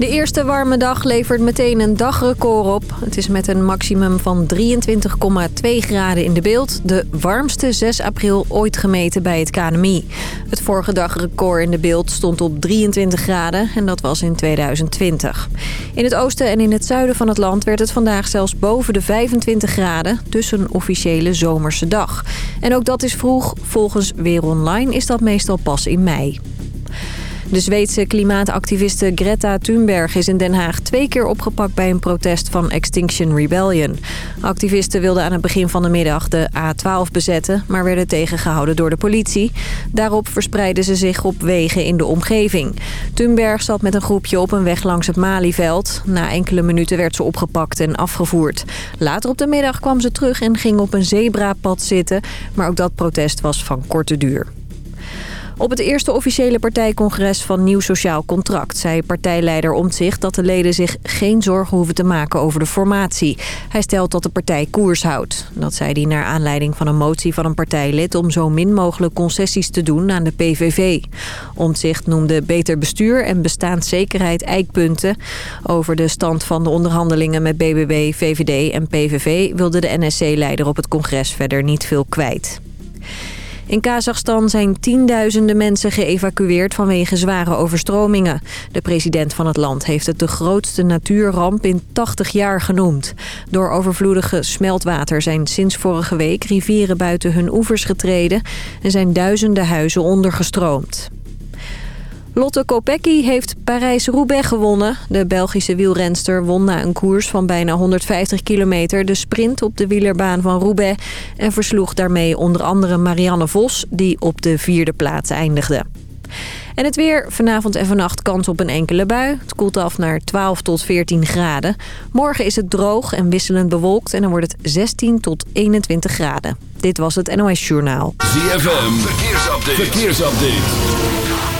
De eerste warme dag levert meteen een dagrecord op. Het is met een maximum van 23,2 graden in de beeld... de warmste 6 april ooit gemeten bij het KNMI. Het vorige dagrecord in de beeld stond op 23 graden en dat was in 2020. In het oosten en in het zuiden van het land werd het vandaag zelfs boven de 25 graden... dus een officiële zomerse dag. En ook dat is vroeg. Volgens Weer Online is dat meestal pas in mei. De Zweedse klimaatactiviste Greta Thunberg is in Den Haag twee keer opgepakt bij een protest van Extinction Rebellion. Activisten wilden aan het begin van de middag de A12 bezetten, maar werden tegengehouden door de politie. Daarop verspreidden ze zich op wegen in de omgeving. Thunberg zat met een groepje op een weg langs het Malieveld. Na enkele minuten werd ze opgepakt en afgevoerd. Later op de middag kwam ze terug en ging op een zebrapad zitten, maar ook dat protest was van korte duur. Op het eerste officiële partijcongres van Nieuw Sociaal Contract... zei partijleider Omtzigt dat de leden zich geen zorgen hoeven te maken over de formatie. Hij stelt dat de partij koers houdt. Dat zei hij naar aanleiding van een motie van een partijlid... om zo min mogelijk concessies te doen aan de PVV. Omtzigt noemde beter bestuur en bestaanszekerheid eikpunten. Over de stand van de onderhandelingen met BBB, VVD en PVV... wilde de NSC-leider op het congres verder niet veel kwijt. In Kazachstan zijn tienduizenden mensen geëvacueerd vanwege zware overstromingen. De president van het land heeft het de grootste natuurramp in 80 jaar genoemd. Door overvloedige smeltwater zijn sinds vorige week rivieren buiten hun oevers getreden... en zijn duizenden huizen ondergestroomd. Lotte Kopecky heeft Parijs-Roubaix gewonnen. De Belgische wielrenster won na een koers van bijna 150 kilometer... de sprint op de wielerbaan van Roubaix... en versloeg daarmee onder andere Marianne Vos... die op de vierde plaats eindigde. En het weer. Vanavond en vannacht kans op een enkele bui. Het koelt af naar 12 tot 14 graden. Morgen is het droog en wisselend bewolkt... en dan wordt het 16 tot 21 graden. Dit was het NOS Journaal. ZFM, verkeersupdate. verkeersupdate.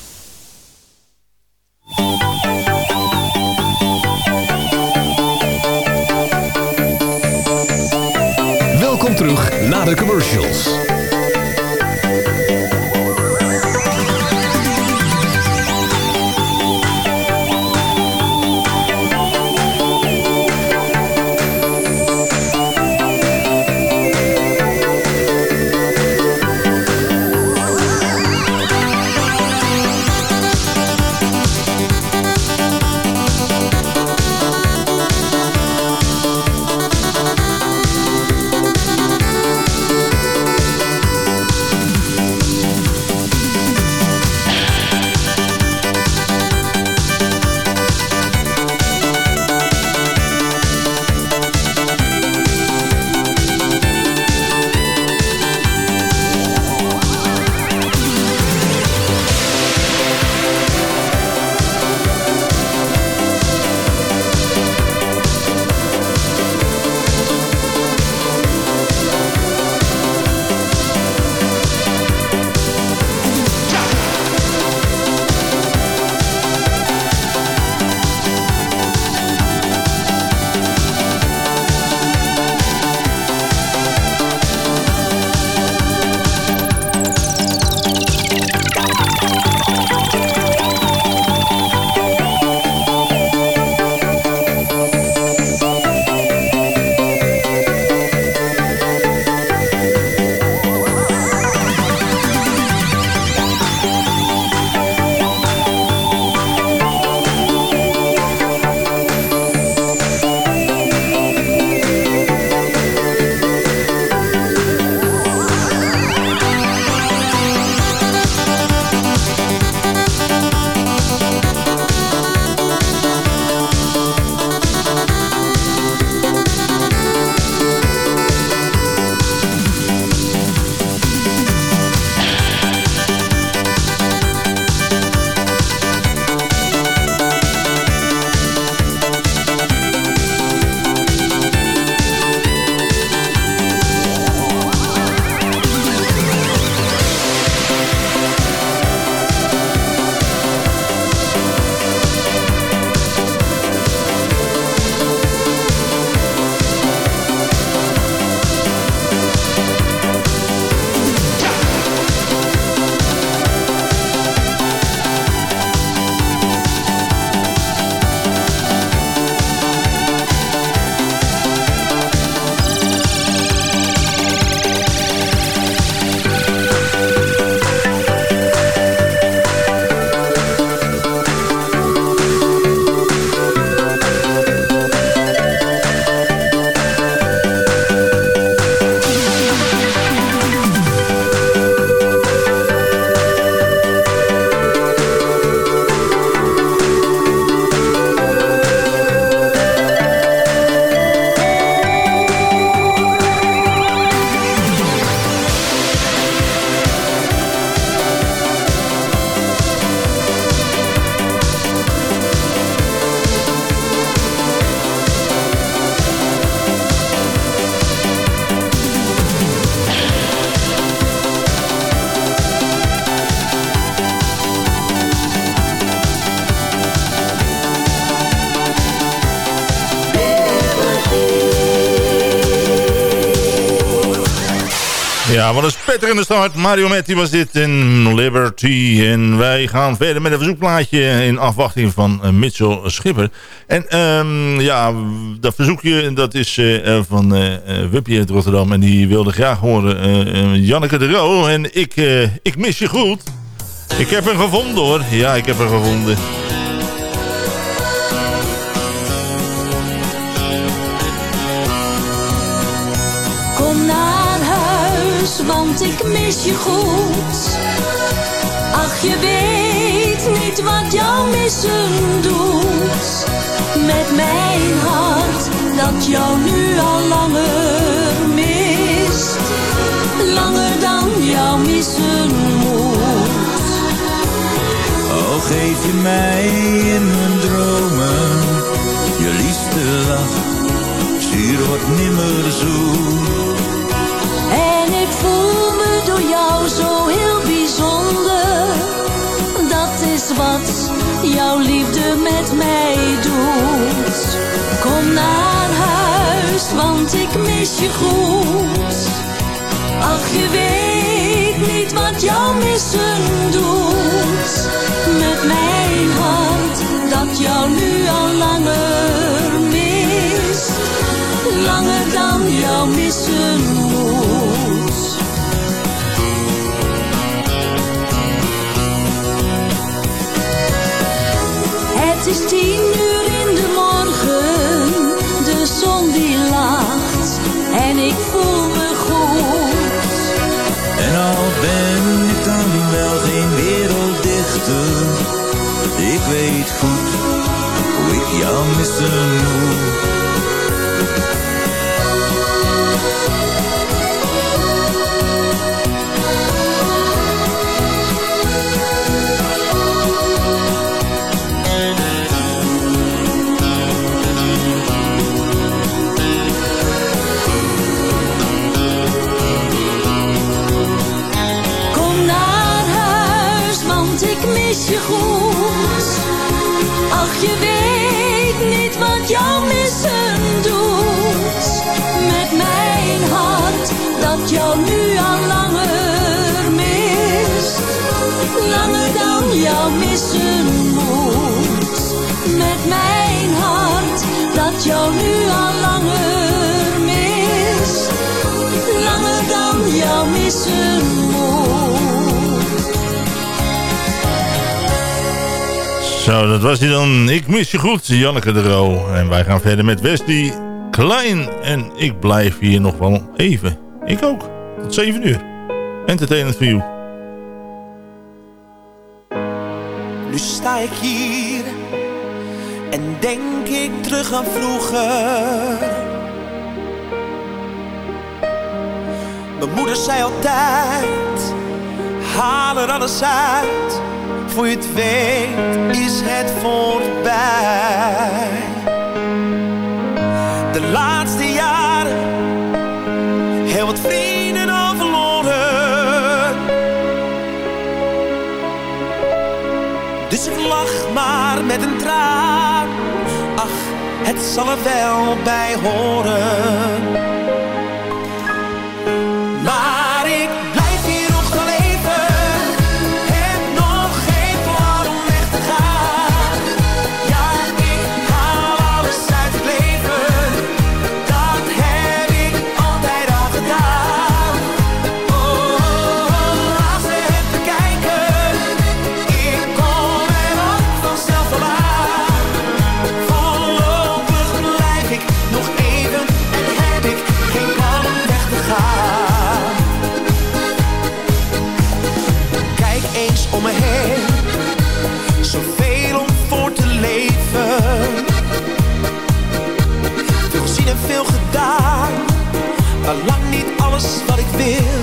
Terug na de commercials. Spetterende start. Mario Metti was dit in Liberty. En wij gaan verder met een verzoekplaatje in afwachting van uh, Mitchell Schipper. En um, ja, dat verzoekje dat is uh, van uh, Wuppie uit Rotterdam. En die wilde graag horen Janneke de Roo. En ik, ik mis je goed. Ik heb hem gevonden hoor. Ja, ik heb hem gevonden. Want ik mis je goed. Ach, je weet niet wat jouw missen doet. Met mijn hart dat jou nu al langer mist. Langer dan jou missen moet. Oh, geef je mij in mijn dromen je liefste lach. Zuur wordt nimmer zoet jouw liefde met mij doet. Kom naar huis, want ik mis je goed. Ach, je weet niet wat jouw missen doet. Met mijn hart, dat jou nu al langer mist. Langer dan jou missen is tien uur in de morgen, de zon die lacht en ik voel me goed. En al ben ik dan wel geen werelddichter, ik weet goed hoe ik jou missen moet. Je goed. Ach, je weet niet wat jou missen doet. Met mijn hart dat jou nu al langer mist. Langer dan jou missen moet. Met mijn hart dat jou nu al langer Zo, dat was hij dan. Ik mis je goed, Janneke de Roo. En wij gaan verder met Wesley Klein. En ik blijf hier nog wel even. Ik ook. Tot 7 uur. Entertainment for you. Nu sta ik hier en denk ik terug aan vroeger. Mijn moeder zei altijd, haal er alles uit voor je het weet is het voorbij. De laatste jaren, heel wat vrienden al verloren. Dus ik lach maar met een traan. Ach, het zal er wel bij horen. ik wil.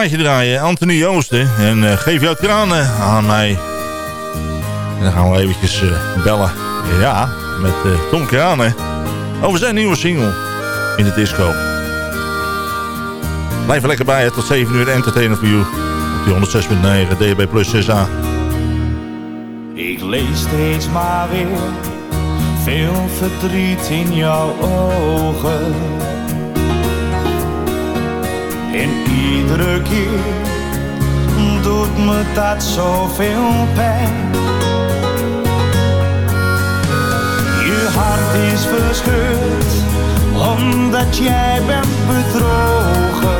Plaatje draaien. Anthony Joosten. En eh, geef jouw tranen aan mij. En dan gaan we eventjes eh, bellen. Ja, met uh, Tom Kranen. Over zijn nieuwe single. In de disco. Blijf er lekker bij. Hè. Tot 7 uur entertainer voor you. Op die 106.9 DB plus 6A. Ik lees steeds maar weer veel verdriet in jouw ogen. Doet me dat zoveel pijn. Je hart is verscheurd omdat jij bent bedrogen.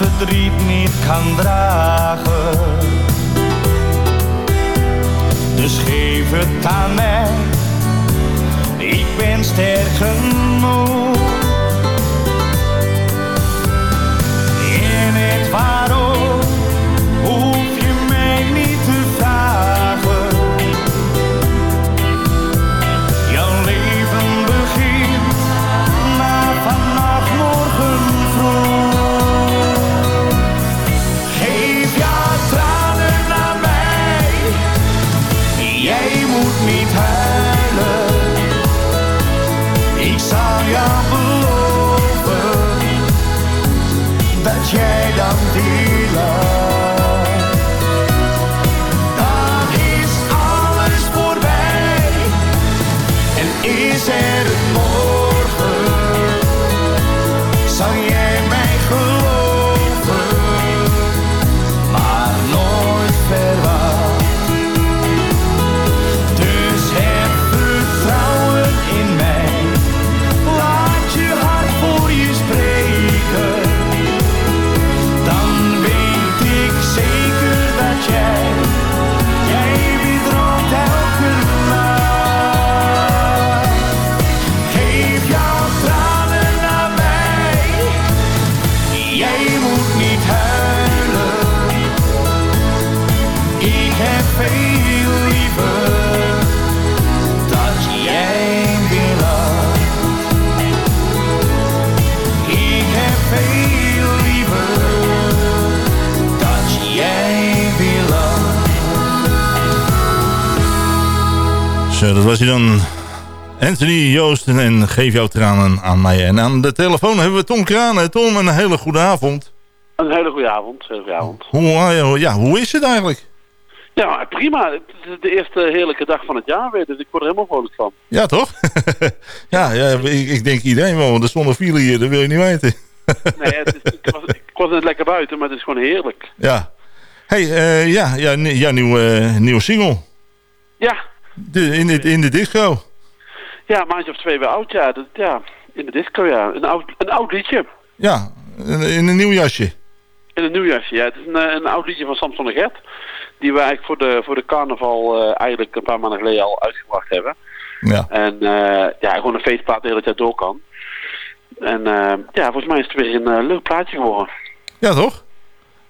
Verdriet niet kan dragen. Dus geef het aan mij, ik ben sterk. Dat was hij dan. Anthony Joosten en geef jouw tranen aan mij. En aan de telefoon hebben we Tom Kranen. Tom, een hele goede avond. Een hele goede avond. Hele goede avond. Hoe, eh, ja, hoe is het eigenlijk? Ja, prima. Het is de eerste heerlijke dag van het jaar weer, dus ik word er helemaal vrolijk van. Ja, toch? ja, ja ik, ik denk iedereen wel, want er stonden file hier, dat wil je niet weten. Nee, het is, ik, was, ik was net lekker buiten, maar het is gewoon heerlijk. ja. hey, eh, ja, ja, ja nieuwe, nieuwe single. Ja, De, in, de, in de disco. ja, maandje of twee weer oud, ja. Dat, ja, in de disco, ja. Een oud, een oud liedje. Ja, in, een nieuw jasje. In een nieuwjasje, ja. Het is een, eh, een oud liedje van Samson de Gert. Die we eigenlijk voor de, voor de carnaval eh, eigenlijk een paar maanden geleden al uitgebracht hebben. Ja. En eh, ja, gewoon een feestplaat de hele tijd door kan. En ja, volgens mij is het weer een leuk plaatje geworden. Ja, toch?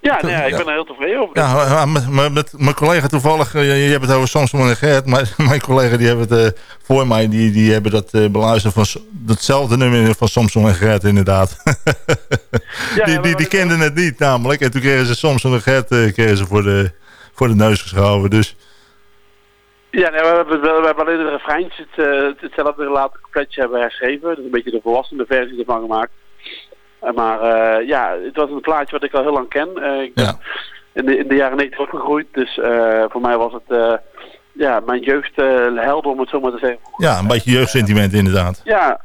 Ja, nee, ja, ik ben er heel tevreden over. Ja, met, mijn collega toevallig, eh, je, je hebt het over Samson en Gert, maar mijn collega die hebben het eh, voor mij, die, die hebben dat eh, beluisterd van datzelfde nummer van Samson en Gert inderdaad. Ja, die die, die kenden het niet namelijk en toen kregen ze Samson en Gert kregen ze voor, de, voor de neus geschoven. Dus Ja, nee, we, hebben, we hebben alleen de refreintje het, het- hetzelfde later coupletje hebben herschreven. Dus een beetje de volwassene versie ervan gemaakt. Eh, maar eh, ja, het was een plaatje wat ik al heel lang ken. Eh, ik ben ja, in, de, in de jaren 90 opgegroeid. Dus voor mij was het ja, mijn jeugd helder om het zo maar te zeggen. ja, een beetje jeugdsentiment inderdaad. Ja,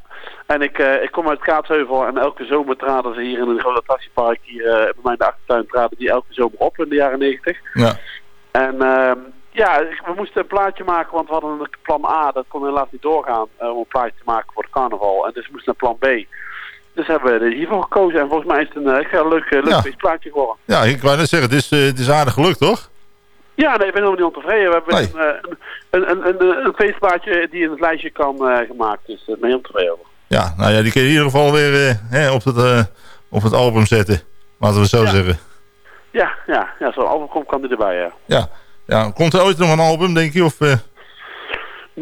en ik, ik kom uit Kaatsheuvel en elke zomer traden ze hier in een groot attractiepark hier bij mij in de achtertuin traden die elke zomer op in de jaren 90. Ja, En ehm, ja, we moesten een plaatje maken, want we hadden een plan A, dat kon helaas niet doorgaan om een plaatje te maken voor de carnaval. En dus we moesten naar plan B. Dus hebben we er hiervoor gekozen en volgens mij is het een eh, leuk, eh, leuk Ja. feestplaatje geworden. ja ik wou net zeggen, het is, eh, het is aardig gelukt toch? Ja, nee, ik ben helemaal niet ontevreden. We hebben Nee. een, een, een, een, feestplaatje die in het lijstje kan gemaakt. Dus daar ben ik heel tevreden over. Ja, nou ja, die kun je in ieder geval weer hè, op, het, op het album zetten. Laten we zo Ja. zeggen. Ja, ja, ja zo'n album komt, kan die erbij, ja. Ja. ja, komt er ooit nog een album, denk je? Of,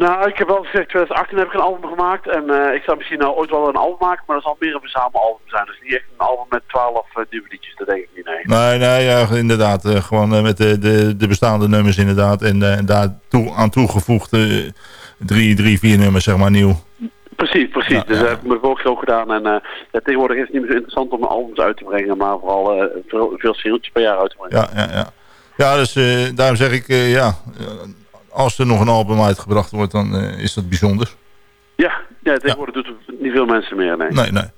Nou, ik heb wel gezegd, 2018 heb ik een album gemaakt. En eh, ik zou misschien nou ooit wel een album maken, maar dat zal meer een verzamelalbum zijn. Dus niet echt een album met 12 uh, nieuwe liedjes, dat denk ik niet, nee. Nee, nee, ja, inderdaad. eh, gewoon eh, met de, de, de bestaande nummers inderdaad. En eh, daar toe, aan toegevoegd eh, drie, drie, vier nummers, zeg maar, nieuw. Precies, precies. Ja, dus ja. dat heb ik me ook zo gedaan. En eh, ja, tegenwoordig is het niet meer zo interessant om albums uit te brengen, maar vooral eh, veel, veel singeltjes per jaar uit te brengen. Ja, ja, ja. Ja, dus eh, daarom zeg ik, eh, ja, eh, als er nog een album uitgebracht wordt, dan eh, is dat bijzonder. Ja, ja tegenwoordig doet het niet veel mensen meer, nee. Nee, nee.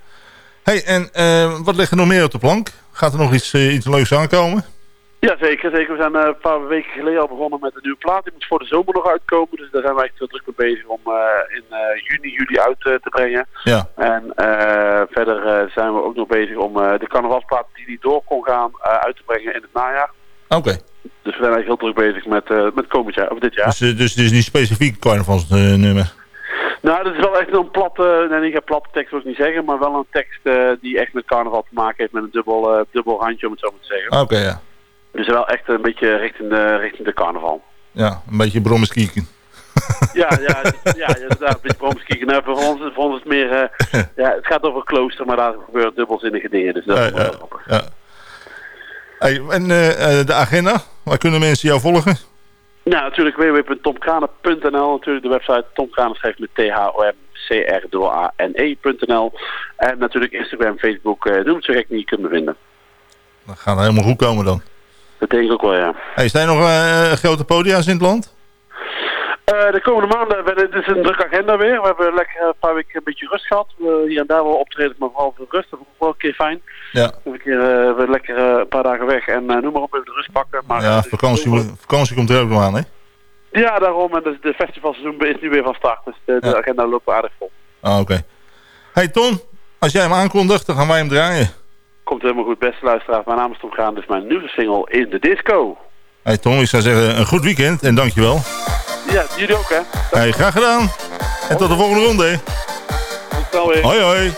hey, en eh, wat ligt er nog meer op de plank? Gaat er nog iets, eh, iets leuks aankomen? Ja, zeker, zeker. We zijn een paar weken geleden al begonnen met een nieuwe plaat. Die moet voor de zomer nog uitkomen. Dus daar zijn wij echt heel druk mee bezig om in juni, juli uit te brengen. Ja, En verder zijn we ook nog bezig om de carnavalsplaat die niet door kon gaan uit te brengen in het najaar. oké. Dus we zijn eigenlijk heel druk bezig met, eh, met komend jaar, of dit jaar. Dus, eh, dus is niet specifiek carnavalsnummer. Nou, dat is wel echt een platte, nee, niet een platte tekst wil ik niet zeggen, maar wel een tekst eh, die echt met carnaval te maken heeft met een dubbel, eh, dubbel randje om het zo maar te zeggen. Oké, ja. Dus wel echt een beetje richting de, richting de carnaval. Ja, een beetje brommerskieken. Ja, ja, ja, inderdaad, een beetje. Nou, voor, ons, voor ons is het meer, eh, ja, het gaat over klooster, maar daar gebeuren dubbelzinnige dingen. Dus dat Ja, is wel ja, grappig. ja. Hey, en eh, eh, de agenda? Waar kunnen mensen jou volgen? Nou, natuurlijk www.tomkranen.nl. Natuurlijk de website Tomkranen schrijft met T-H-O-M-C-R-A-N-E.nl. En natuurlijk Instagram, Facebook, eh noem het zo gek niet, je kunt me vinden. Dat gaat helemaal goed komen dan. Dat denk ik ook wel, ja. Hey, zijn er nog grote podia's in het land? Eh, de komende maanden, we- het is een drukke agenda weer. We hebben lekker een paar weken een beetje rust gehad. We hier en daar wel optreden, maar vooral veel rust. Dat vond ik wel een keer fijn. Ja, een keer eh, lekker eh, een paar dagen weg en noem maar op, even de rust pakken. Maar, ja vakantie, vakantie komt er ook nog aan, hè? Ja, daarom. En de, de festivalseizoen is nu weer van start. Dus de, agenda loopt aardig vol. Ah, oké. Hey Ton, als jij hem aankondigt, dan gaan wij hem draaien. Komt helemaal goed, beste luisteraars. Mijn naam is Tom Graan, dit is mijn nieuwe single in de disco. Hey Tom, ik zou zeggen een goed weekend en dankjewel. Ja, jullie ook hè. Hey, graag gedaan. En tot de volgende ronde. hè. Tot snel weer. Hoi hoi.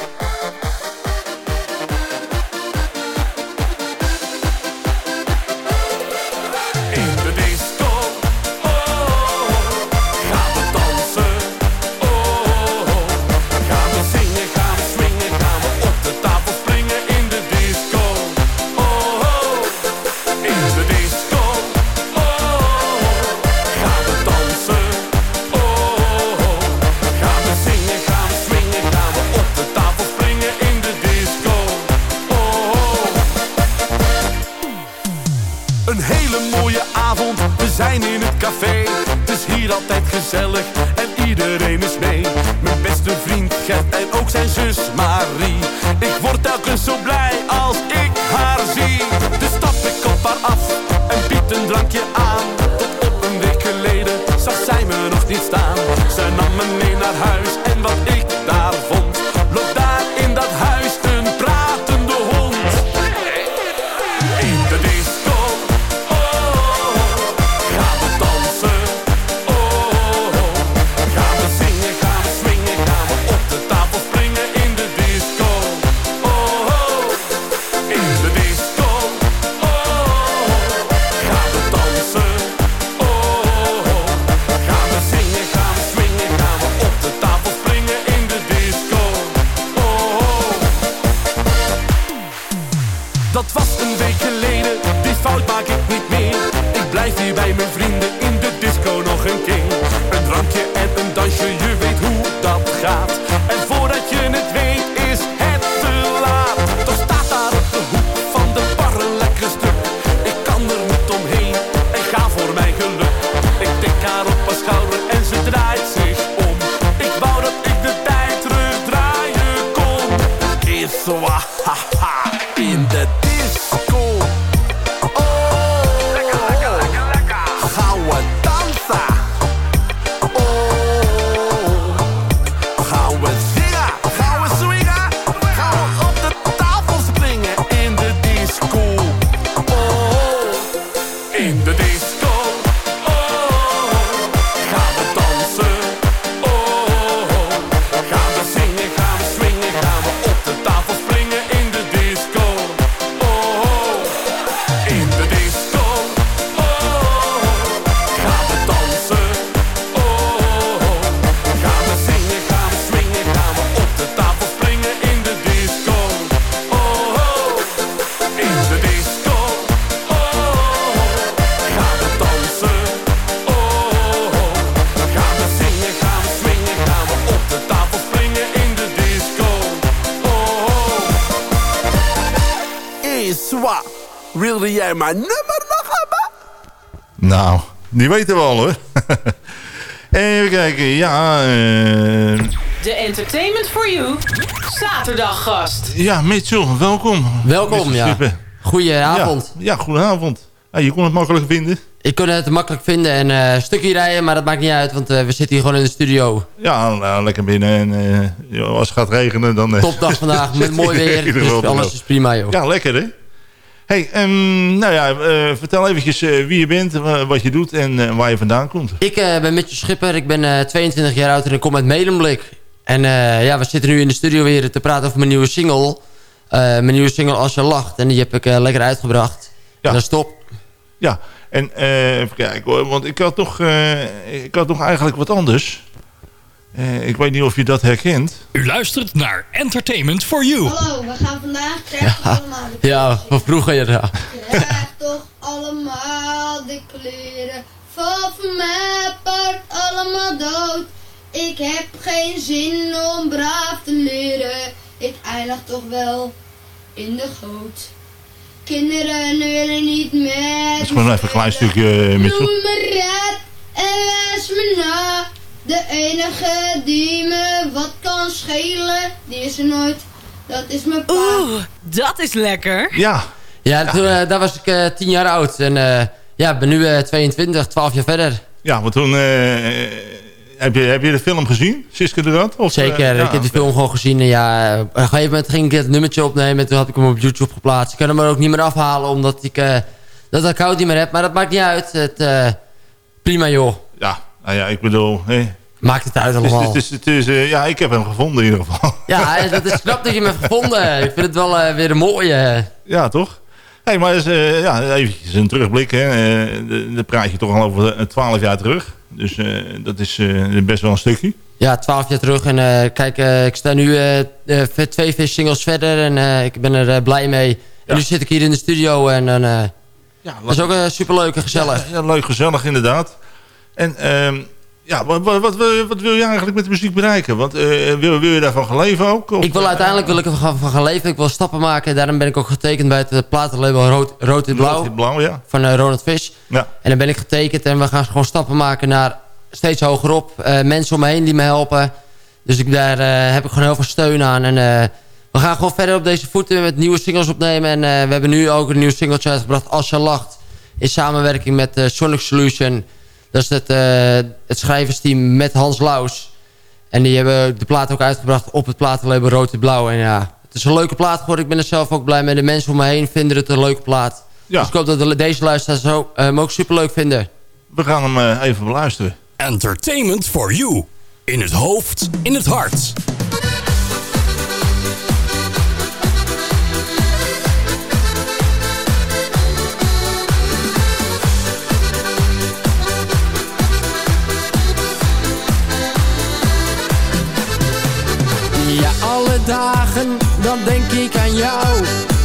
Hier altijd gezellig en iedereen is mee. Mijn beste vriend Gert en ook zijn zus Marie. Ik word telkens zo blij als ik haar zie. Dus stap ik op haar af en bied een drankje aan. Tot op een week geleden zag zij me nog niet staan. Ze nam me mee naar huis Is wat? Wilde jij mijn nummer nog hebben? Nou, die weten we al hoor. Even kijken, ja... eh, De Entertainment for You zaterdaggast. ja, Mitchell, welkom. Welkom, ja. Goedenavond. Ja, ja goedenavond. Ja, je kon het makkelijk vinden. Ik kon het makkelijk vinden en eh, een stukje rijden, maar dat maakt niet uit, want eh, we zitten hier gewoon in de studio. Ja, nou, lekker binnen. En eh, als het gaat regenen, dan... Topdag vandaag, met mooi weer, ieder dus geval alles is prima joh. Ja, lekker hè? Hey, ehm, nou ja, eh, vertel eventjes eh, wie je bent, wa- wat je doet en eh, waar je vandaan komt. Ik eh, ben Mitchell Schipper, ik ben eh, 22 jaar oud en ik kom uit Medemblik. En eh, ja, we zitten nu in de studio weer te praten over mijn nieuwe single. Eh, mijn nieuwe single Als je lacht. En die heb ik eh, lekker uitgebracht. Ja. En dat is top. Ja, en eh, even kijken hoor, want ik had toch, eh, ik had toch eigenlijk wat anders. Eh, ik weet niet of je dat herkent. U luistert naar Entertainment for You. Hallo, we gaan vandaag krijgen allemaal de Ja, van vroeger ja. Krijg toch allemaal de kleren van van mij apart allemaal dood. Ik heb geen zin om braaf te leren. Ik eindig toch wel in de goot. Kinderen willen niet met Dat is gewoon even een klein stukje, eh, Noem Mitchell. me red en wijs me na. De enige die me wat kan schelen, die is er nooit. Dat is mijn pa. Oeh, dat is lekker. Ja, Ja, toen, eh, daar was ik eh 10 jaar oud. En eh, ja, ik ben nu eh 22, 12 jaar verder. ja, want toen... eh, heb, je, heb je de film gezien, Siske de Rat? Of, Zeker, ja, ik heb die film gewoon gezien. En ja, op een gegeven moment ging ik het nummertje opnemen. En toen had ik hem op YouTube geplaatst. Ik kan hem er ook niet meer afhalen, omdat ik eh, dat account niet meer heb. Maar dat maakt niet uit. Het, eh, prima joh. Ja, nou ja, ik bedoel... Hey. Maakt het uit allemaal. is, het is, eh, ja, ik heb hem gevonden in ieder geval. Ja, eh, dat is knap dat je hem hebt gevonden. Ik vind het wel eh, weer een mooie. Ja, toch? hey, maar eens, ja, eventjes een terugblik. Hè. De- Dan praat je toch al over twaalf jaar terug. Dus dat is best wel een stukje. Ja, 12 jaar terug. En kijk, ik sta nu twee singles verder. En ik ben er blij mee. En nu zit ik hier in de studio. En dan Ja, dat is ook superleuk en gezellig. Ja, leuk, gezellig inderdaad. En ehm, ja, wat, wat, wat, wil- je eigenlijk met de muziek bereiken? Want eh, wil, wil je daarvan gaan leven ook? Of, Ik wil uiteindelijk wil ik er van van gaan leven. Ik wil stappen maken. Daarom ben ik ook getekend bij het eh, platenlabel Rood, Rood en Blauw. Rood, blauw, ja. Van eh, Ronald Fish. Ja. En dan ben ik getekend. En we gaan gewoon stappen maken naar steeds hogerop. Eh mensen om me heen die me helpen. Dus ik, daar heb ik gewoon heel veel steun aan. En we gaan gewoon verder op deze voeten met nieuwe singles opnemen. En we hebben nu ook een nieuw singeltje uitgebracht. Als je lacht. In samenwerking met Sonic Solution. Dat is het, eh, het schrijversteam met Hans Laus. En die hebben de plaat ook uitgebracht op het platenlabel Rood en Blauw. En ja, het is een leuke plaat geworden. Ik ben er zelf ook blij mee. De mensen om me heen vinden het een leuke plaat. Ja. Dus ik hoop dat de- deze luisteraars zo, eh, hem ook superleuk vinden. We gaan hem eh, even beluisteren. Entertainment for You. In het hoofd, in het hart. Alle dagen, dan denk ik aan jou.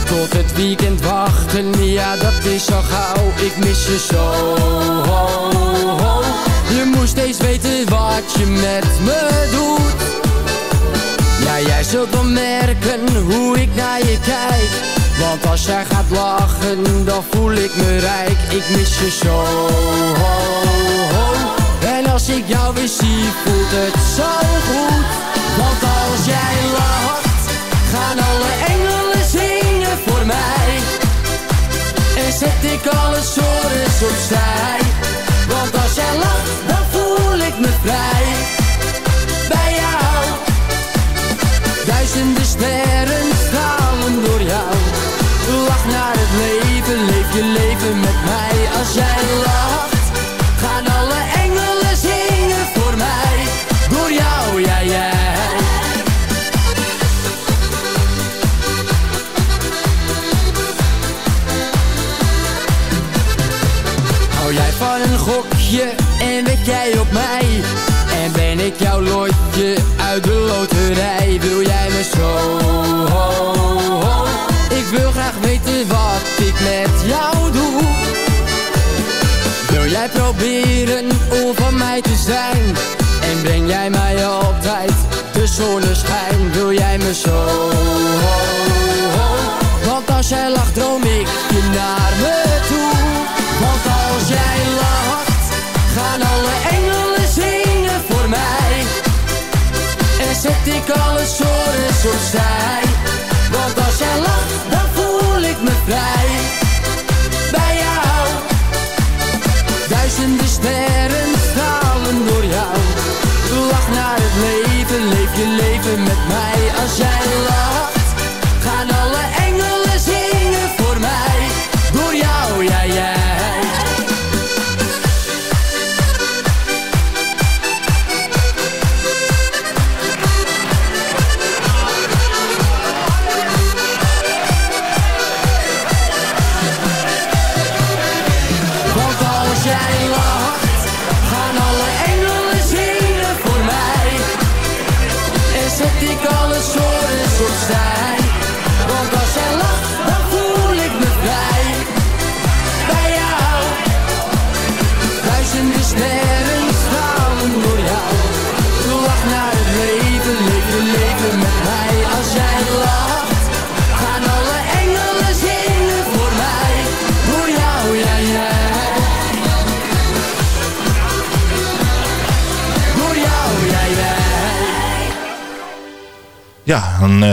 Tot het weekend wachten, ja, dat is zo gauw. Ik mis je zo, ho, ho. Je wat je met me doet Ja, jij zult wel merken hoe ik naar je kijk Want als jij gaat lachen, dan voel ik me rijk Ik mis je zo, ho, ho. Als ik jou weer zie, voelt het zo goed. Want als jij lacht, gaan alle engelen zingen voor mij. En zet ik alle zorgen opzij Want als jij lacht, dan voel ik me vrij. Bij jou Duizenden sterren stralen door jou. Lach naar het leven, leef je leven met jij op mij? En ben ik jouw lotje uit de loterij? Wil jij me zo? Ik wil graag weten wat ik met jou doe. Wil jij proberen om van mij te zijn? En breng jij mij altijd de zonneschijn? Wil jij me zo? Want als jij lacht droom ik je naar me toe. Want als jij lacht, alle engelen zingen voor mij. En zet ik alle zorgen opzij. Want als jij lacht,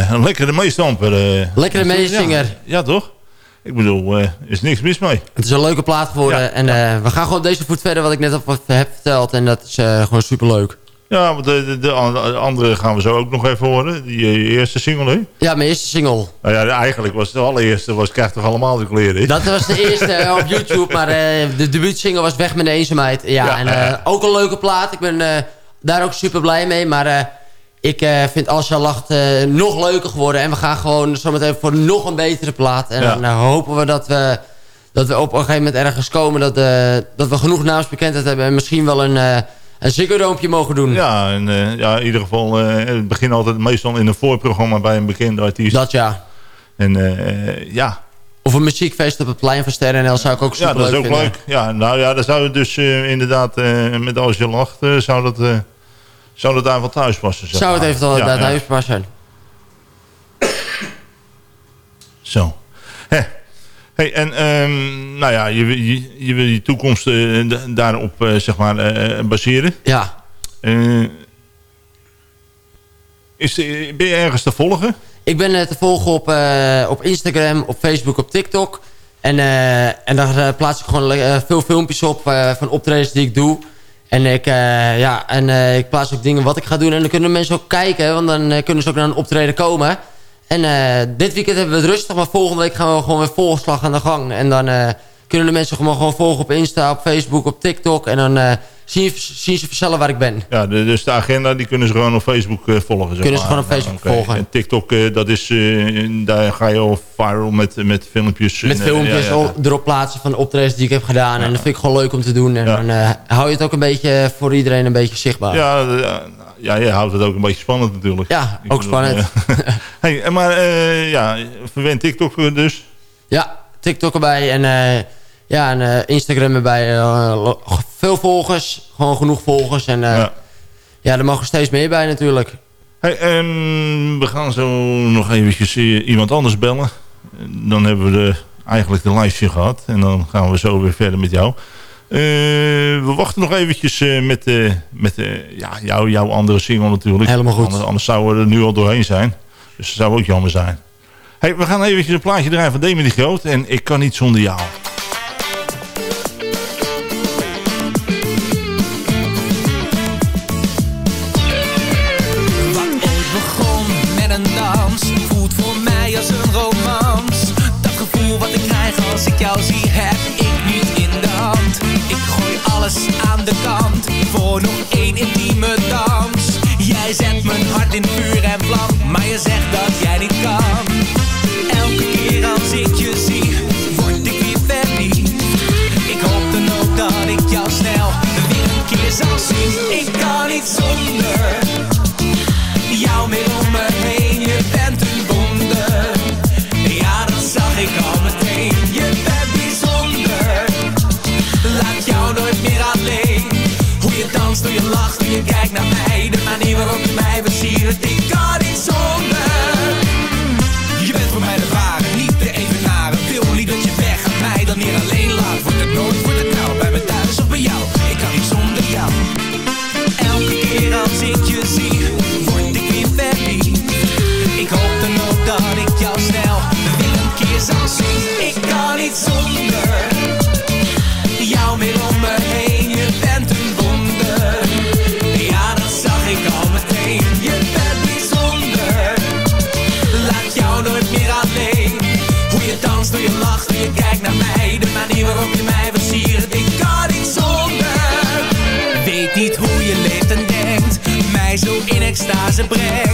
een, eh, een lekkere meestamper. eh. Lekkere meezinger. Ja, ja, toch? Ik bedoel, er is niks mis mee. Het is een leuke plaat geworden. Ja, en eh, we gaan gewoon deze voet verder wat ik net al heb verteld. En dat is eh, gewoon superleuk. Ja, want de, de, de an- andere gaan we zo ook nog even horen. Die eh, eerste single, hè? Ja, mijn eerste single. Nou ja, eigenlijk was het de allereerste. Was Krijg toch allemaal de kleren, hè? Dat was de eerste eh, op YouTube. Maar eh, de debuutsingle was Weg met de eenzaamheid. Ja, Ja, en eh, ook een leuke plaat. Ik ben eh, daar ook super blij mee. Maar eh, ik eh, vind Als je lacht eh, nog leuker geworden. En we gaan gewoon zometeen voor nog een betere plaat. En Ja. dan eh, hopen we dat we... Dat we op een gegeven moment ergens komen dat, dat we genoeg naamsbekendheid hebben. En misschien wel een, een ziggo mogen doen. Ja, en, ja, in ieder geval, eh, het begint altijd meestal in een voorprogramma bij een bekende artiest. Dat ja. En ja, Of een muziekfeest op het plein van Sterren NL zou ik ook ja, super dat is ook vinden. leuk. Ja, nou ja, dan zou het dus inderdaad met Als je lacht, zou dat, zou dat daar wel thuis passen. zeg Zou het maar. eventueel Ja, daar ja. thuis passen? Zo. Hè. Hey, en ehm, nou ja, je, wil- je, je wil je toekomst eh, da- daarop eh, zeg maar, eh, baseren. Ja. Is, ben je ergens te volgen? Ik ben te volgen op, op Instagram, op Facebook, op TikTok. En, en daar plaats ik gewoon veel filmpjes op van optredens die ik doe. En ik, eh, ja, en, eh, ik plaats ook dingen wat ik ga doen. En dan kunnen mensen ook kijken, want dan eh, kunnen ze ook naar een optreden komen. En dit weekend hebben we het rustig, maar volgende week gaan we gewoon weer volgeslag aan de gang. En dan kunnen de mensen gewoon, gewoon volgen op Insta, op Facebook, op TikTok. En dan zien, zien ze vanzelf waar ik ben. Ja, de, dus de agenda die kunnen ze gewoon op Facebook eh, volgen. Zeg Kunnen ze gewoon op Facebook volgen. En TikTok, eh, dat is, eh, daar ga je al viral met, met filmpjes. Met en, filmpjes ja, erop plaatsen van de optredens die ik heb gedaan. En dat vind ik gewoon leuk om te doen. En dan hou je het ook een beetje voor iedereen een beetje zichtbaar. Ja, ja, je houdt het ook een beetje spannend natuurlijk. Ja, Ik ook spannend. eh, hey, maar ja, verwend TikTok dus. Ja, TikTok erbij en, ja, en eh, Instagram erbij. eh, veel volgers, gewoon genoeg volgers. En, eh, Ja. ja, er mogen steeds meer bij natuurlijk. Hey, ehm, we gaan zo nog eventjes iemand anders bellen. Dan hebben we de, eigenlijk de lijstje gehad. En dan gaan we zo weer verder met jou. We wachten nog eventjes met, met ja, jou, jouw andere single natuurlijk. Helemaal goed. Anders, anders zouden we er nu al doorheen zijn. Dus dat zou ook jammer zijn. Hey, we gaan eventjes een plaatje draaien van Demi de Groot. En ik kan niet zonder jou. Voor nog één intieme dans. Jij zet mijn hart in vuur brengt.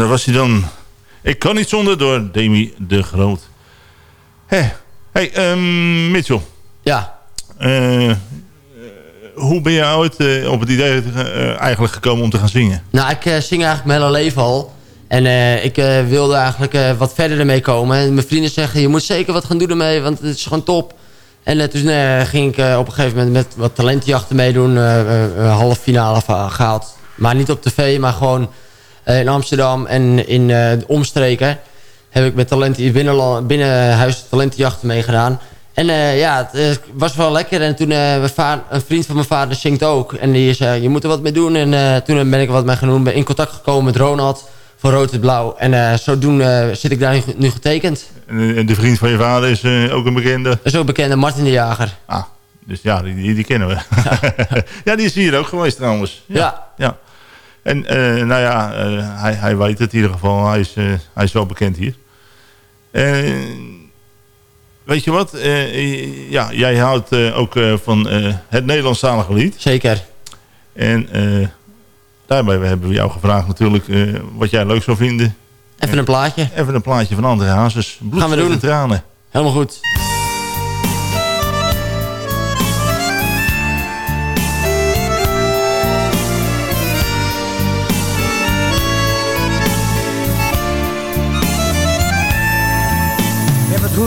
Daar was hij dan. Ik kan niet zonder door Demi de Groot. Hé, hey, ehm, Mitchell. Ja. Eh, eh, hoe ben je ooit eh, op het idee eigenlijk gekomen om te gaan zingen? Nou, ik zing eigenlijk mijn hele leven al. En ik wilde eigenlijk wat verder ermee komen. En mijn vrienden zeggen, je moet zeker wat gaan doen ermee, want het is gewoon top. En toen ging ik op een gegeven moment met wat talentjachten meedoen. halve finale gehaald. Maar niet op tv, maar gewoon in Amsterdam en in eh, de omstreken. Heb ik met talenten in binnenland, binnenhuis talentenjachten meegedaan. En eh, ja, het eh, was wel lekker. En toen, eh, va- een vriend van mijn vader zingt ook. En die zei, je moet er wat mee doen. En eh, toen ben ik er wat mee genoemd. Ben in contact gekomen met Ronald van Rood en Blauw. En eh, zodoende zit ik daar nu, nu getekend. En eh, de vriend van je vader is eh, ook een bekende? Dat is ook bekende Martin de Jager. Ah, dus ja, die, die, die kennen we. Ja. die is hier ook geweest trouwens. Ja. ja. En eh, nou ja, eh, hij, hij weet het in ieder geval. Hij is, eh, hij is wel bekend hier. Weet je wat? Ja, jij houdt ook van het Nederlandstalige lied. Zeker. En daarbij hebben we jou gevraagd natuurlijk wat jij leuk zou vinden. Even een plaatje. Even een plaatje van André Hazes. Bloed, Gaan we doen. en tranen. Helemaal goed.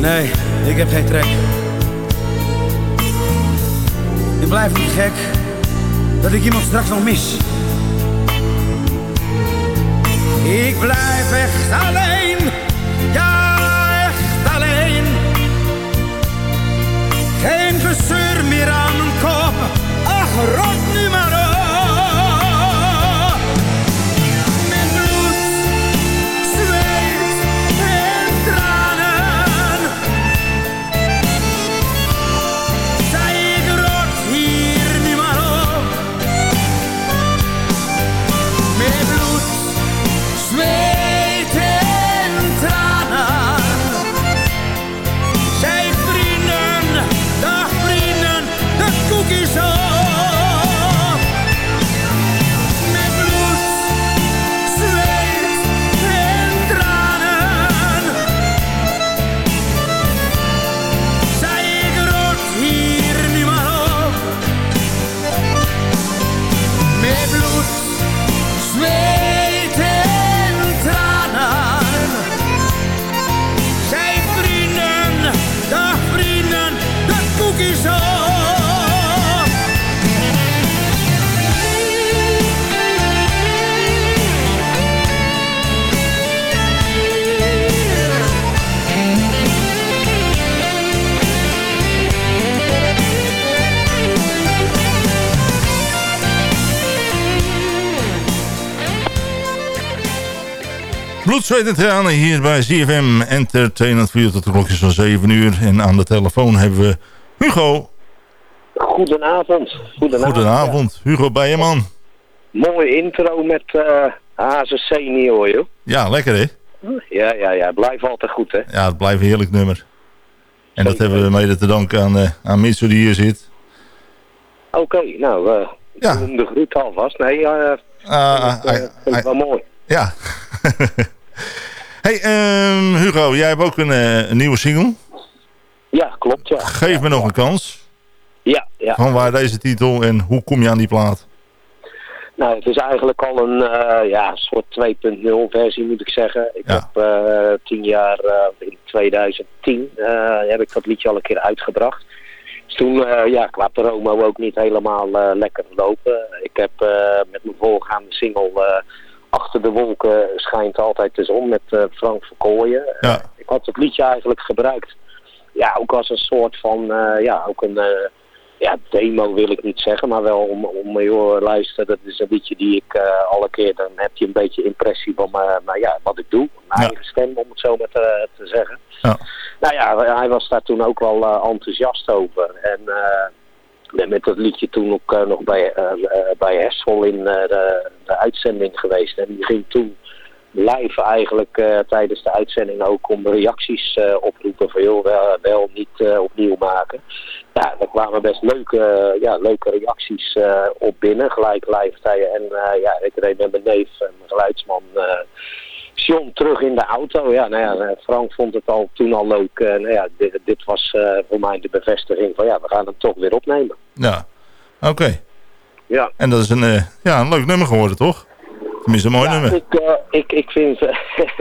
Nee, ik heb geen trek. Ik blijf niet gek dat ik iemand straks nog mis. Ik blijf echt alleen, ja echt alleen. Geen gezeur meer aan mijn kop, ach rot Bloed, zweet en tranen hier bij ZFM Entertainment u tot de klokjes van 7 uur. En aan de telefoon hebben we Hugo. Goedenavond. Goedenavond. Goedenavond. Hugo Bijeman. Mooie intro met eh Hazen senior, joh. Ja, lekker hè? Ja, ja, ja. Blijf altijd goed, hè. Ja, het blijft een heerlijk nummer. En dat hebben we mede te danken aan, eh aan Mitsu die hier zit. Oké, nou, Ja. hem de groet alvast. Nee, dat, vind ik wel mooi. Ja. hey, ehm, Hugo, jij hebt ook een, eh, een nieuwe single. Ja, klopt, ja. Geef me nog een kans. Ja, ja. Van waar deze titel en hoe kom je aan die plaat? Nou, het is eigenlijk al een eh, ja, soort 2.0 versie, moet ik zeggen. Ik heb eh, tien jaar, in 2010, eh, heb ik dat liedje al een keer uitgebracht. Dus toen, ja, qua promo ook niet helemaal lekker lopen. Ik heb met mijn voorgaande single Achter de wolken schijnt altijd de zon met eh, Frank Verkooyen. Ja. Ik had het liedje eigenlijk gebruikt. Ja, ook als een soort van, eh, ja, ook een... eh, ja, demo wil ik niet zeggen, maar wel om, om joh, luister, dat is een liedje die ik eh alle keer, dan heb je een beetje impressie van eh, nou ja, wat ik doe, mijn eigen stem, om het zo maar te, te zeggen. Ja. Nou ja, hij was daar toen ook wel eh, enthousiast over. En eh, met dat liedje toen ook eh, nog bij, eh, bij Hessel in de, de uitzending geweest. En die ging toen live eigenlijk tijdens de uitzending ook om reacties oproepen van joh, wel, wel niet opnieuw maken. Ja, er kwamen best leuke, ja, leuke reacties op binnen, gelijk live. En ja, ik reed met mijn neef mijn geluidsman John terug in de auto. Ja, nou ja, Frank vond het al toen al leuk. Eh, nou ja, dit, dit was eh, voor mij de bevestiging van ja, we gaan hem toch weer opnemen. Ja, oké. Ja. En dat is een, eh, ja, een leuk nummer geworden, toch? Tenminste, een mooi ja, nummer. Ik, eh, ik, ik vind eh,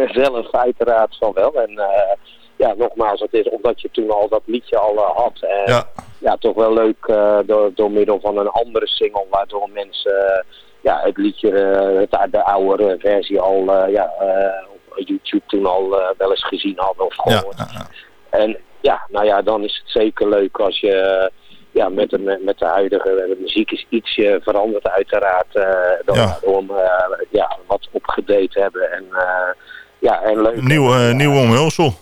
zelf uiteraard van wel. En eh, ja, nogmaals, het is omdat je toen al dat liedje al eh, had. En Ja. ja, toch wel leuk eh, door, door middel van een andere single, waardoor mensen eh, ja, het liedje, eh, het, de oude versie al eh, ja, eh, op YouTube toen al wel eens gezien hadden of gehoord. En ja, nou ja, dan is het zeker leuk als je ja, met, de, met de huidige de muziek is ietsje veranderd uiteraard. dan Ja. om ja, wat opgedate hebben en, ja, en leuk. Nieuw, nieuwe omhulsel.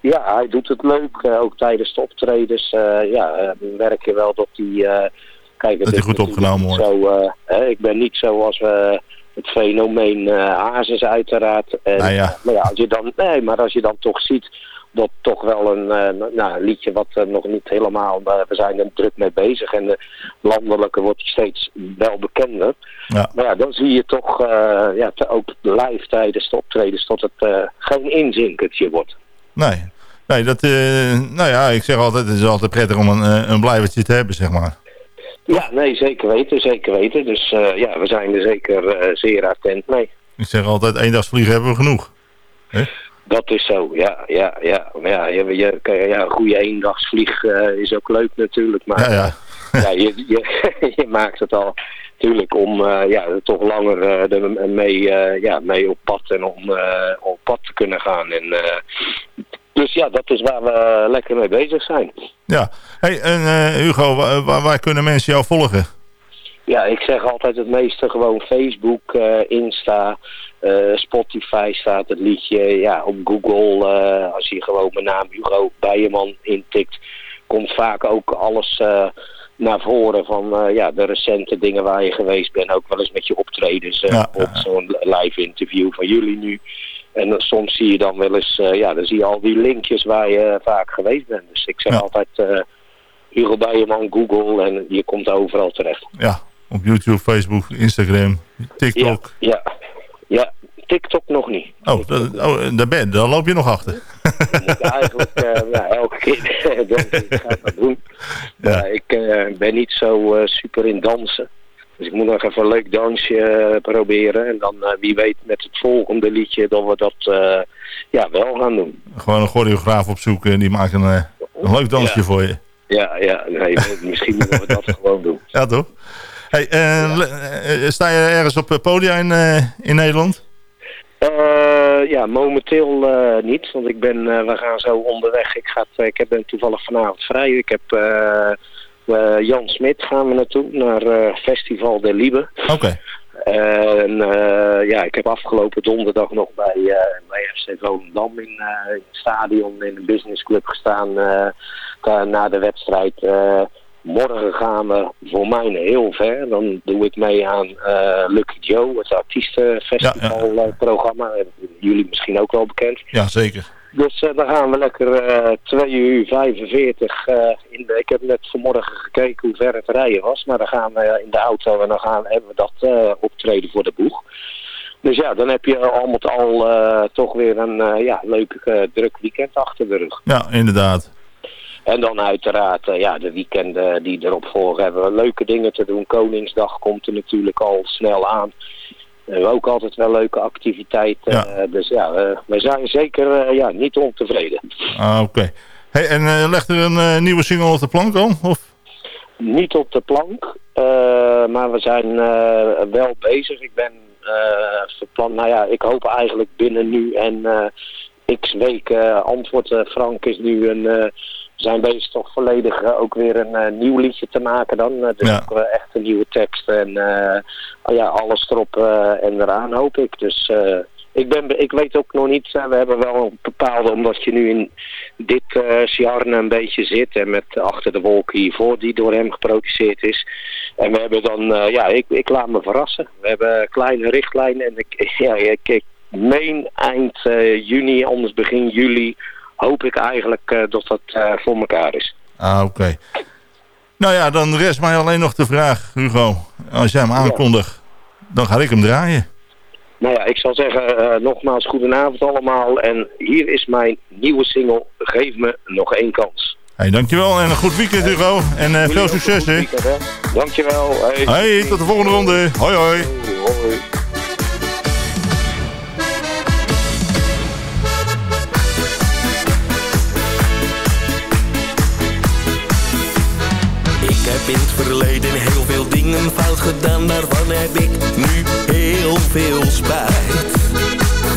Ja, hij doet het leuk. ook tijdens de optredens. ja, merk je wel dat hij... eh kijk, het Dat hij is goed opgenomen wordt. Zo, eh, hè, ik ben niet zoals we het fenomeen eh Hazes uiteraard. En, Nou ja. Maar ja, als je dan, nee, maar als je dan toch ziet dat toch wel een, eh, nou, liedje wat eh, nog niet helemaal... eh, we zijn er druk mee bezig en de landelijke wordt steeds wel bekender. Ja. Maar ja, dan zie je toch eh, ja, ook live tijdens de optredens dat het eh, geen inzinkertje wordt. Nee, nee dat, eh, nou ja, ik zeg altijd, het is altijd prettig om een, eh, een blijvertje te hebben, zeg maar. Ja, nee, zeker weten, zeker weten. Dus eh, ja, we zijn er zeker eh, zeer attent mee. Ik zeg altijd, één dags vliegen hebben we genoeg. Dat is zo, ja, ja, ja. Maar ja, je, je, ja een goede eendagsvlieg eh, is ook leuk natuurlijk. Maar Ja, ja. ja, je, je, je maakt het al natuurlijk om ja, toch langer er mee, ja, mee op pad en om op pad te kunnen gaan. En, dus ja, dat is waar we lekker mee bezig zijn. Ja, hey, en eh, Hugo, wa- waar, waar kunnen mensen jou volgen? Ja, ik zeg altijd het meeste gewoon Facebook, eh, Insta, eh, Spotify staat het liedje. Ja, op Google, eh, als je gewoon mijn naam Hugo Bijeman intikt, komt vaak ook alles eh, naar voren van eh, ja, de recente dingen waar je geweest bent. Ook wel eens met je optredens, eh, Ja, op zo'n live interview van jullie nu. En dan soms zie je dan wel eens, eh, ja, dan zie je al die linkjes waar je vaak geweest bent. Dus ik zeg Ja. altijd eh, Hugo Bijeman, Google en je komt overal terecht. Ja, op YouTube, Facebook, Instagram, TikTok. Ja, ja, TikTok nog niet. Oh, dat, oh, daar, ben, daar loop je nog achter. Eigenlijk eh, ja, elke keer denk ik, ga dat doen. Maar ik eh, ben niet zo eh, super in dansen. Dus ik moet nog even een leuk dansje eh, proberen. En dan eh, wie weet met het volgende liedje dat we dat eh, ja, wel gaan doen. Gewoon een choreograaf opzoeken en die maakt een, een leuk dansje Ja. voor je. Ja, ja, nee, misschien moeten we dat gewoon doen. Ja, toch? Hey, sta je ergens op podium in, in Nederland? Ja, momenteel niet, want ik ben, we gaan zo onderweg. Ik, ga, ik heb- ben toevallig vanavond vrij. Ik heb Jan Smit gaan we naartoe, naar eh, Festival der Liebe. Oké. En eh, ja, ik heb afgelopen donderdag nog bij, eh bij FC Volendam in, eh, in het stadion in de businessclub gestaan eh, ta- na de wedstrijd. Eh, morgen gaan we voor mij heel ver. Dan doe ik mee aan eh, Lucky Joe, het artiestenfestivalprogramma. Jullie misschien ook wel bekend. Ja, zeker. Dus eh, dan gaan we lekker eh 2 uur 45 eh, in de, Ik heb net vanmorgen gekeken hoe ver het rijden was. Maar dan gaan we eh, in de auto en dan gaan, hebben we dat eh, optreden voor de boeg. Dus ja, dan heb je al met al eh, toch weer een eh, ja, leuk eh, druk weekend achter de rug. Ja, inderdaad. En dan uiteraard eh, ja, de weekenden die erop volgen hebben we leuke dingen te doen. Koningsdag komt er natuurlijk al snel aan. We hebben ook altijd wel leuke activiteiten. Eh, dus ja, we zijn zeker eh, ja, niet ontevreden. Ah, Oké. Hey, en eh, legt er een nieuwe single op de plank al? Of? Niet op de plank, maar we zijn wel bezig. Ik ben verplan, nou ja, ik hoop eigenlijk binnen nu en x weken antwoord. Frank is nu een, zijn bezig toch volledig eh, ook weer een eh, nieuw liedje te maken dan. Eh, dus Ja. ook, echt een nieuwe tekst en oh ja, alles erop en eraan hoop ik. Dus ik, ben, ik weet ook nog niet, we hebben wel een bepaalde, omdat je nu in dit Sjarne een beetje zit en met Achter de Wolken hiervoor, die door hem geproduceerd is. En we hebben dan, ja, ik, ik laat me verrassen. We hebben kleine richtlijnen en ik, ja, ik, ik meen eind juni, anders begin juli, hoop ik eigenlijk eh, dat dat eh, voor elkaar is. Ah, oké. Nou ja, dan rest mij alleen nog de vraag, Hugo. Als jij hem aankondigt, dan ga ik hem draaien. Nou ja, ik zal zeggen, eh, nogmaals goedenavond allemaal. En hier is mijn nieuwe single, Geef me nog één kans. Hey, dankjewel en een goed weekend, Hugo. En veel succes, hè. Dankjewel. Hey. Hey, tot de volgende ronde. Hoi, hoi. Hoi. Ik verleden heel veel dingen fout gedaan, daarvan heb ik nu heel veel spijt.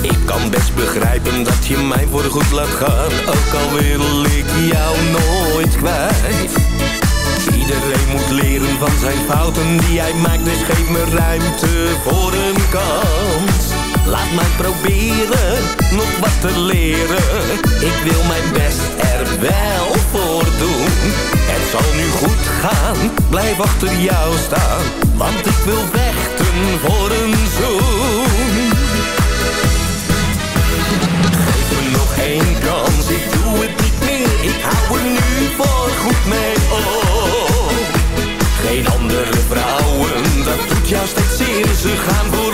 Ik kan best begrijpen dat je mij voor goed laat gaan, ook al wil ik jou nooit kwijt. Iedereen moet leren van zijn fouten die hij maakt, dus geef me ruimte voor een kans. Laat mij proberen nog wat te leren. Ik wil mijn best er wel voor. Het zal nu goed gaan, blijf achter jou staan. Want ik wil vechten voor een zoen. Geef me nog één kans, ik doe het niet meer. Ik hou er nu voor goed mee op. Geen andere vrouwen, dat doet jou steeds zeer. Ze gaan voor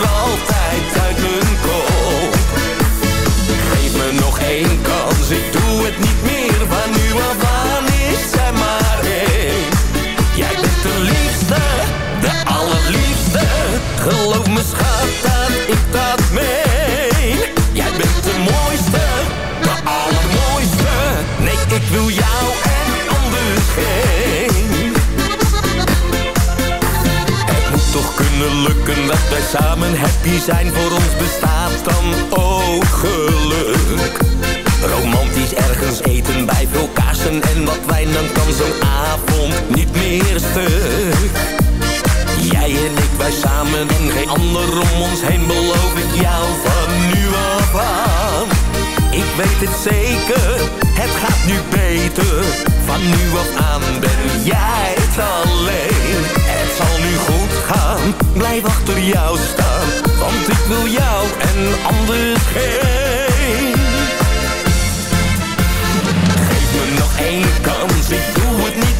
kunnen lukken dat wij samen happy zijn. Voor ons bestaat dan ook geluk. Romantisch ergens eten bij veel kaarsen en wat wijn. Dan kan zo'n avond niet meer stuk. Jij en ik, wij samen en geen ander om ons heen. Beloof ik jou van nu af aan. Ik weet het zeker, het gaat nu beter. Van nu af aan ben jij het alleen. Het zal nu goed gaan, blijf achter jou staan. Want ik wil jou en anders geen. Geef me nog één kans, ik doe het niet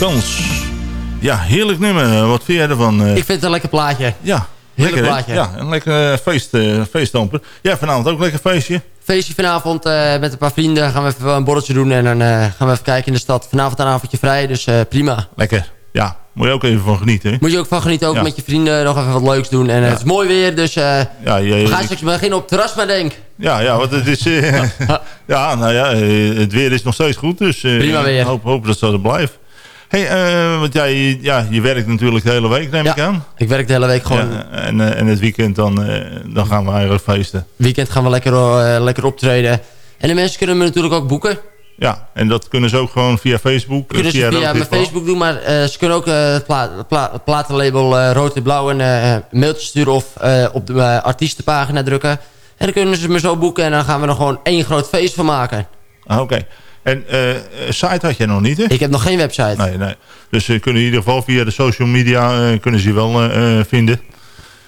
kans. Ja, heerlijk nummer. Wat vind jij ervan? eh? Ik vind het een lekker plaatje. Ja, Heerlijk lekker, plaatje. Ja, een lekker eh, feest, eh feestdamper. Ja, vanavond ook een lekker feestje. Feestje vanavond eh, met een paar vrienden. Gaan we even een borreltje doen en dan eh, gaan we even kijken in de stad. Vanavond een avondje vrij, dus eh, prima. Lekker. Ja, moet je ook even van genieten. hè? Moet je ook van genieten, ook Ja. met je vrienden nog even wat leuks doen. En eh, het is mooi weer, dus eh, Ja, je, we gaan ik- straks beginnen op het terras, maar denk. ja, ja, want het is... eh, ja, nou ja, eh, het weer is nog steeds goed. Dus eh, Prima weer. Hoop, hoop dat het zo blijft. Hey, eh, want jij, ja, je werkt natuurlijk de hele week, neem ik aan. Ik werk de hele week gewoon. Ja, en, eh, en het weekend, dan, eh, dan gaan we eigenlijk feesten. Weekend gaan we lekker, lekker optreden. En de mensen kunnen me natuurlijk ook boeken. Ja, en dat kunnen ze ook gewoon via Facebook. Kunnen ze via via mijn. Facebook doen, maar ze kunnen ook het, pla platenlabel Rood en Blauw een mailtje sturen of op de artiestenpagina drukken. En dan kunnen ze me zo boeken en dan gaan we er gewoon één groot feest van maken. Ah, Oké. En eh, eh, site had jij nog niet, hè? Ik heb nog geen website. Nee, nee. Dus ze kunnen in ieder geval via de social media eh, kunnen ze je wel eh, eh, vinden.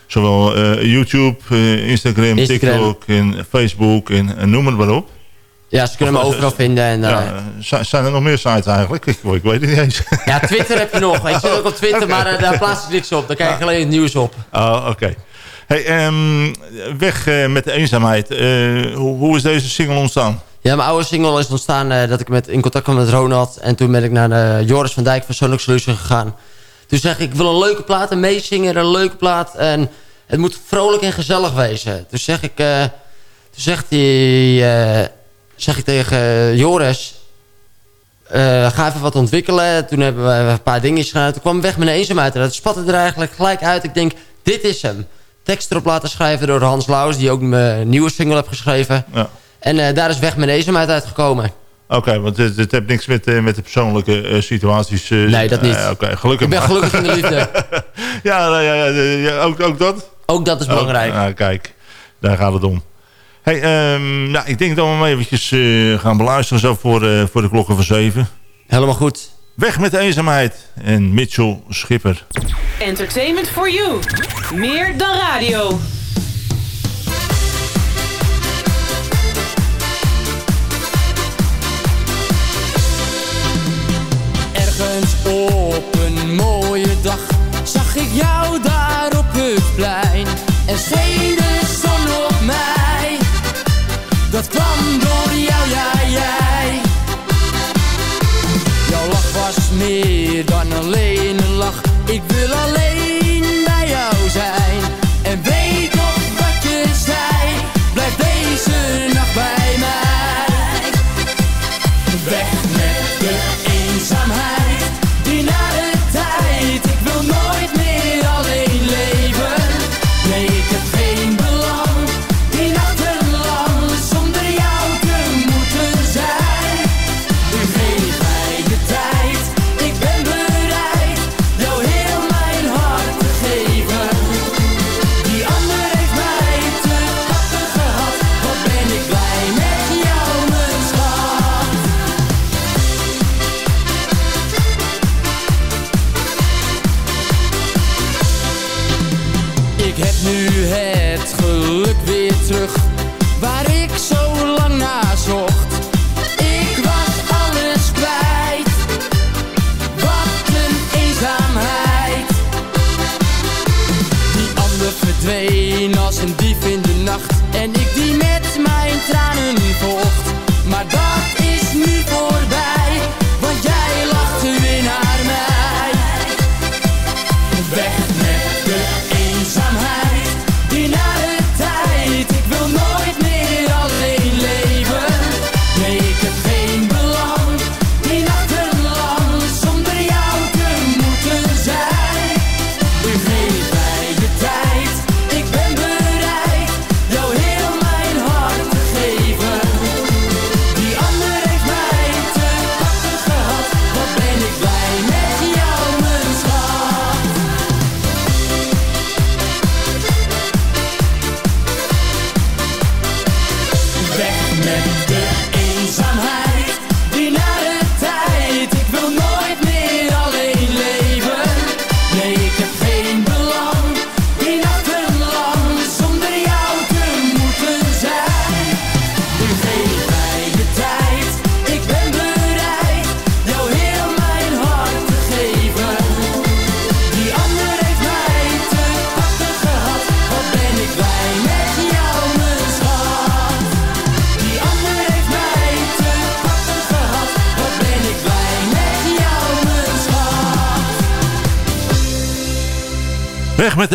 Zowel eh, YouTube, eh, Instagram, Instagram. TikTok en Facebook en, en noem het maar op. Ja, ze kunnen me Of, eh, overal vinden. En, eh, Ja, eh, zi- zijn er nog meer sites eigenlijk? Ik, ik weet het niet eens. ja, Twitter heb je nog. Ik zit ook op Twitter, maar eh, daar plaats ik niks op. Daar krijg je alleen het nieuws op. Oh, oké. Hey, ehm, weg eh, met de eenzaamheid. Eh, hoe, hoe is deze single ontstaan? Ja, mijn oude single is ontstaan eh, dat ik met, in contact kwam met Ronald. En toen ben ik naar de Joris van Dijk van Sonic Solution gegaan. Toen zeg ik, ik wil een leuke plaat, een meezinger, een leuke plaat. En het moet vrolijk en gezellig wezen. Toen zeg ik, eh, toen zegt hij, eh, zeg ik tegen eh, Joris... eh, ga even wat ontwikkelen. Toen hebben we een paar dingetjes gedaan. Toen kwam weg met een eenzaamheid. En dat spatte er eigenlijk gelijk uit. Ik denk, dit is hem. Tekst erop laten schrijven door Hans Laus... die ook mijn nieuwe single heeft geschreven. Ja. En eh, daar is weg met eenzaamheid uitgekomen. Oké, want het, het heeft niks met, eh, met de persoonlijke eh, situaties. eh, Nee, dat niet. Oké, gelukkig Ik ben maar. gelukkig in de liefde. ja, nou ja, ja, ja, ook, ook dat? Ook dat is belangrijk. Oh, ah, kijk, daar gaat het om. Hey, ehm, nou, ik denk dat we hem eventjes eh, gaan beluisteren zo voor, eh, voor de klokken van zeven. Helemaal goed. Weg met de eenzaamheid en Mitchell Schipper. Entertainment for you. Meer dan radio.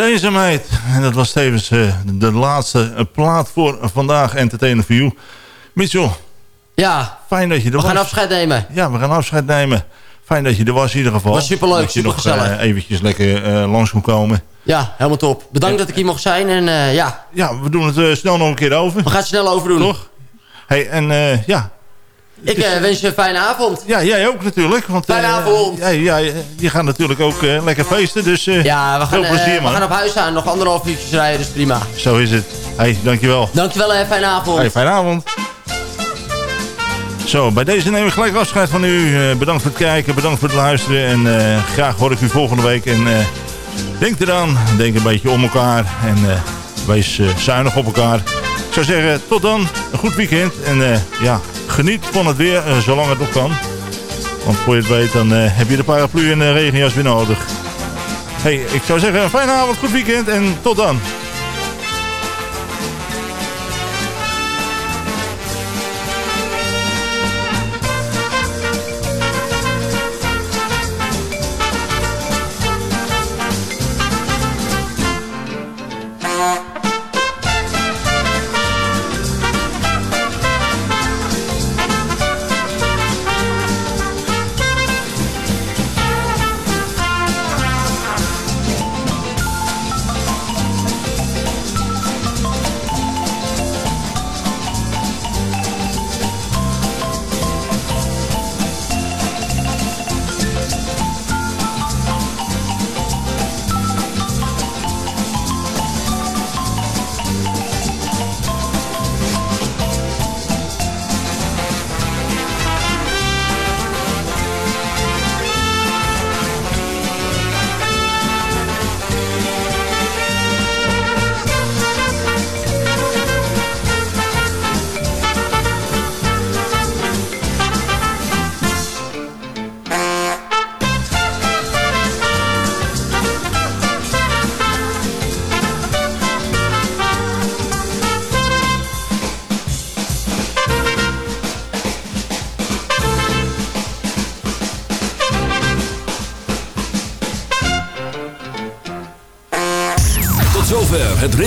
Eenzaamheid. En dat was tevens eh, de laatste eh, plaat voor vandaag. Entertainer for You. Mitchell. Ja. Fijn dat je er We was. gaan afscheid nemen. Ja, we gaan afscheid nemen. Fijn dat je er was in ieder geval. Was superleuk, Dat je nog eh, eventjes lekker langs kon komen. Ja, helemaal top. Bedankt dat ik hier mocht zijn. En ja, Ja, we doen het snel nog een keer over. we gaan het snel over doen. Toch? Hey, en ja. Ik eh, wens je een fijne avond. Ja, jij ook natuurlijk. Want, Fijne eh, avond. Ja, ja, je gaat natuurlijk ook eh, lekker feesten. Dus Ja, we gaan, veel plezier we man. gaan op huis aan. Nog anderhalf uurtjes rijden, dus prima. Zo is het. Hey, dankjewel. Dankjewel en fijne avond. Hey, fijne avond. Zo, bij deze nemen we gelijk afscheid van u. Bedankt voor het kijken, bedankt voor het luisteren. En graag hoor ik u volgende week. En denk eraan, denk een beetje om elkaar. En wees zuinig op elkaar. Ik zou zeggen, tot dan. Een goed weekend. En ja, geniet van het weer, zolang het nog kan. Want voor je het weet, dan heb je de paraplu en de regenjas weer nodig. Hey, ik zou zeggen, een fijne avond, goed weekend en tot dan.